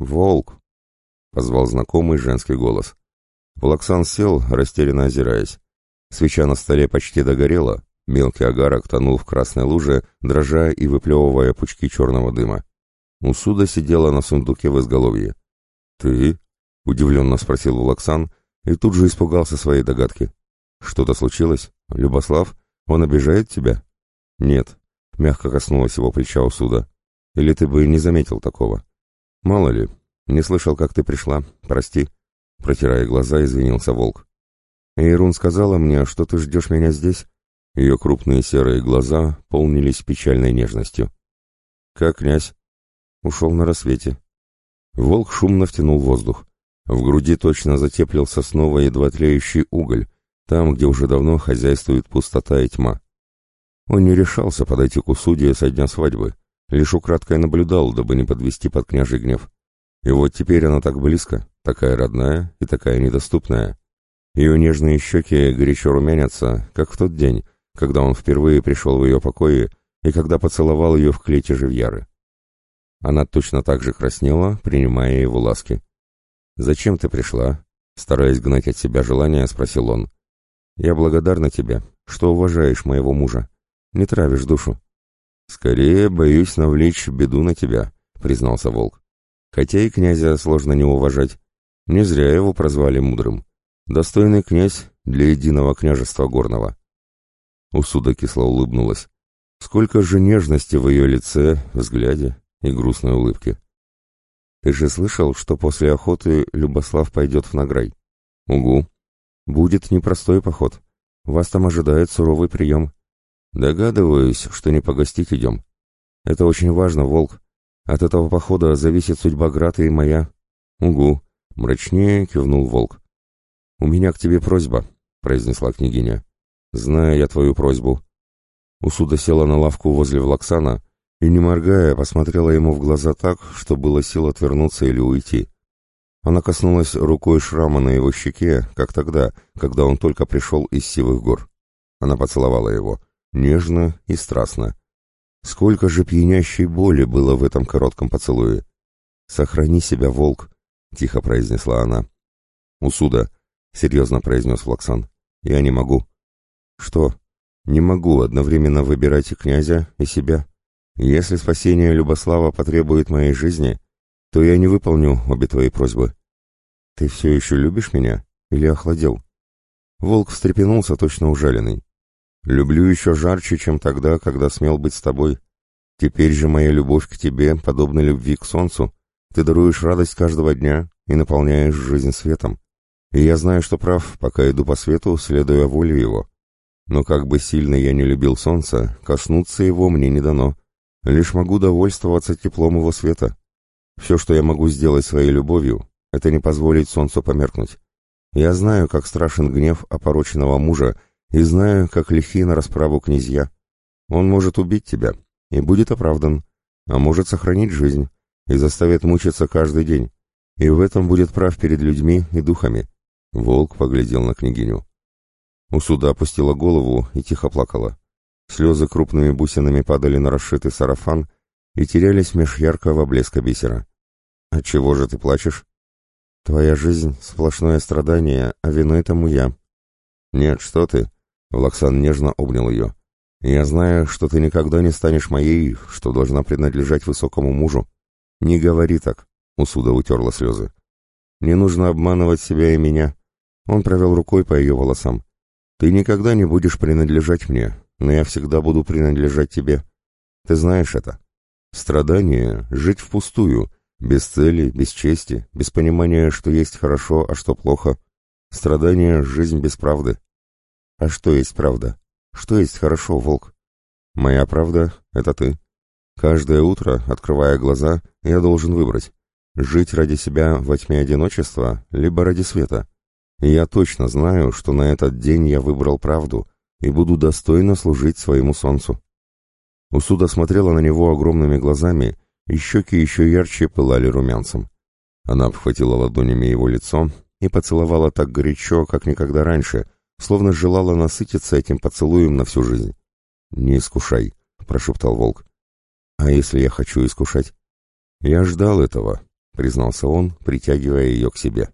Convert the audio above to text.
«Волк!» — позвал знакомый женский голос. Волоксан сел, растерянно озираясь. Свеча на столе почти догорела, мелкий огарок тонул в красной луже, дрожа и выплевывая пучки черного дыма. Усуда сидела на сундуке в изголовье. «Ты?» — удивленно спросил Волоксан и тут же испугался своей догадки. «Что-то случилось? Любослав? Он обижает тебя?» «Нет», — мягко коснулась его плеча Усуда. «Или ты бы не заметил такого?» «Мало ли, не слышал, как ты пришла. Прости». Протирая глаза, извинился волк. «Эйрун сказала мне, что ты ждешь меня здесь?» Ее крупные серые глаза полнились печальной нежностью. «Как князь?» «Ушел на рассвете». Волк шумно втянул воздух. В груди точно затеплился снова едва тлеющий уголь, там, где уже давно хозяйствует пустота и тьма. Он не решался подойти к усудье со дня свадьбы, лишь украдкой наблюдал, дабы не подвести под княжий гнев. И вот теперь она так близко, такая родная и такая недоступная. Ее нежные щеки горячо румянятся, как в тот день, когда он впервые пришел в ее покои и когда поцеловал ее в клете живьяры. Она точно так же краснела, принимая его ласки. «Зачем ты пришла?» Стараясь гнать от себя желание, спросил он. «Я благодарна тебе, что уважаешь моего мужа. Не травишь душу». «Скорее боюсь навлечь беду на тебя», — признался волк. Хотя и князя сложно не уважать. Не зря его прозвали мудрым. Достойный князь для единого княжества горного. Усуда кисло улыбнулась. Сколько же нежности в ее лице, взгляде и грустной улыбке. Ты же слышал, что после охоты Любослав пойдет в награй? Угу. Будет непростой поход. Вас там ожидает суровый прием. Догадываюсь, что не погостить идем. Это очень важно, Волк. От этого похода зависит судьба Грата и моя. Угу. Мрачнее кивнул Волк. У меня к тебе просьба, произнесла княгиня. Знаю я твою просьбу. Усуда села на лавку возле Влаксана и, не моргая, посмотрела ему в глаза так, что было сил отвернуться или уйти. Она коснулась рукой шрама на его щеке, как тогда, когда он только пришел из Сивых гор. Она поцеловала его, нежно и страстно. Сколько же пьянящей боли было в этом коротком поцелуе. «Сохрани себя, волк», — тихо произнесла она. «Усуда», — серьезно произнес Флаксан. «Я не могу». «Что?» «Не могу одновременно выбирать и князя, и себя. Если спасение Любослава потребует моей жизни, то я не выполню обе твои просьбы. Ты все еще любишь меня или охладел? Волк встрепенулся, точно ужаленный. Люблю еще жарче, чем тогда, когда смел быть с тобой. Теперь же моя любовь к тебе подобна любви к солнцу. Ты даруешь радость каждого дня и наполняешь жизнь светом. И я знаю, что прав, пока иду по свету, следуя воле его. Но как бы сильно я не любил солнца, коснуться его мне не дано. Лишь могу довольствоваться теплом его света. Все, что я могу сделать своей любовью, это не позволить солнцу померкнуть. Я знаю, как страшен гнев опороченного мужа, и знаю, как лихи на расправу князья. Он может убить тебя, и будет оправдан, а может сохранить жизнь, и заставит мучиться каждый день, и в этом будет прав перед людьми и духами. Волк поглядел на княгиню. Усуда опустила голову и тихо плакала. Слезы крупными бусинами падали на расшитый сарафан и терялись меж яркого блеска бисера. «Отчего же ты плачешь?» «Твоя жизнь — сплошное страдание, а виной тому я». «Нет, что ты!» — Влаксан нежно обнял ее. «Я знаю, что ты никогда не станешь моей, что должна принадлежать высокому мужу. Не говори так!» — Усуда утерла слезы. «Не нужно обманывать себя и меня». Он провел рукой по ее волосам. «Ты никогда не будешь принадлежать мне, но я всегда буду принадлежать тебе. Ты знаешь это. Страдание — жить впустую, без цели, без чести, без понимания, что есть хорошо, а что плохо. Страдание — жизнь без правды. А что есть правда? Что есть хорошо, волк? Моя правда — это ты. Каждое утро, открывая глаза, я должен выбрать. Жить ради себя во тьме одиночества, либо ради света. И я точно знаю, что на этот день я выбрал правду — и буду достойно служить своему солнцу. Усуда смотрела на него огромными глазами, и щеки еще ярче пылали румянцем. Она обхватила ладонями его лицо и поцеловала так горячо, как никогда раньше, словно желала насытиться этим поцелуем на всю жизнь. «Не искушай», — прошептал волк. «А если я хочу искушать?» «Я ждал этого», — признался он, притягивая ее к себе.